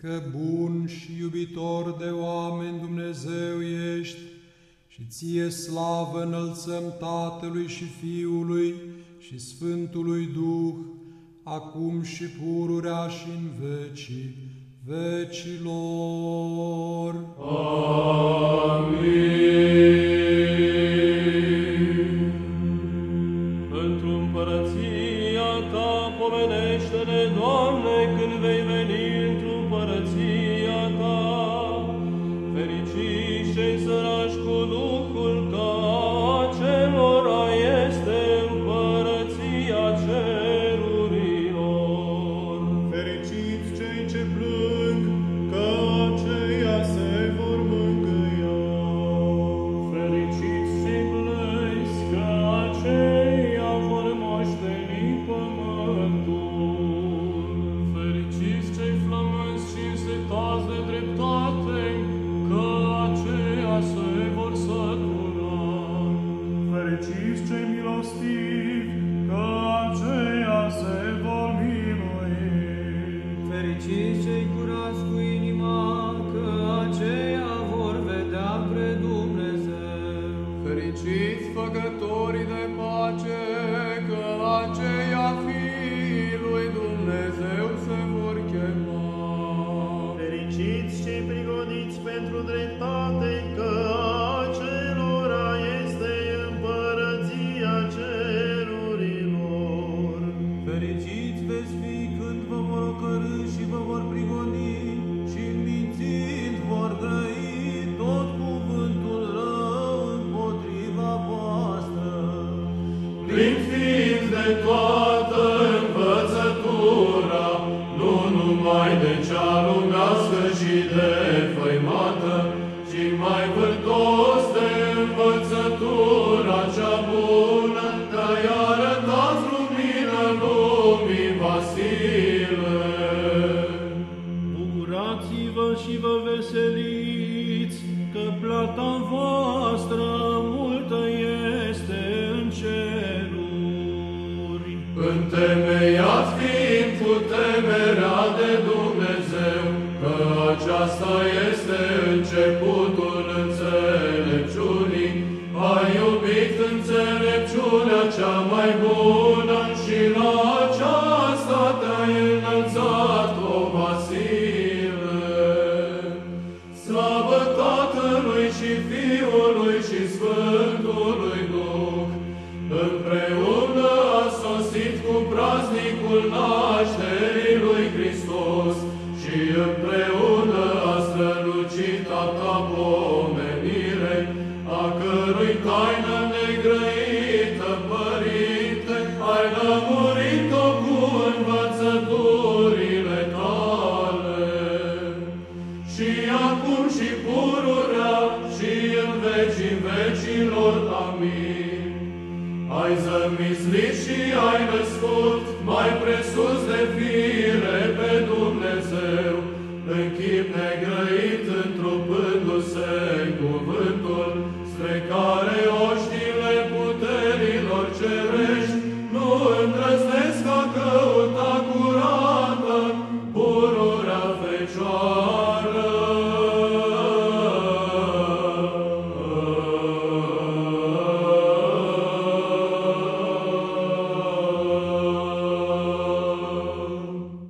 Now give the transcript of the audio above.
că bun și iubitor de oameni Dumnezeu ești și ție slavă înălțăm Tatălui și Fiului și Sfântului Duh, acum și pururea și în vecii vecilor. Într-o împărăția ta pomenește-ne, Doamne, când vei Fericiți cei milostivi, că aceia se vor milui. Fericiți cei curați cu inima, că aceia vor vedea pre Dumnezeu. Fericiți făcătorii de pace, că aceia fiii lui Dumnezeu se vor chema. Fericiți cei prigoniți pentru dreptate, Plin fiind de toată învățătura, nu numai de cea lumească și de făimată, ci mai vârtos de învățătura cea bună, că-i arătați lumină lumii Vasile. Bucurați-vă și vă veseliți, că plata voastră aceasta este începutul înțelepciunii, ai iubit înțelepciunea cea mai bună și la aceasta te-ai înălțat, o Vasile. Slavă Tatălui și Fiului și Sfântului Duh, împreună a sosit cu praznicul nașterii lui Hristos și împreună negrăită, Părinte, ai lămurit-o cu învățăturile tale și acum și pururea și în vecii vecilor. Amin. Ai zămislit și ai născut mai presus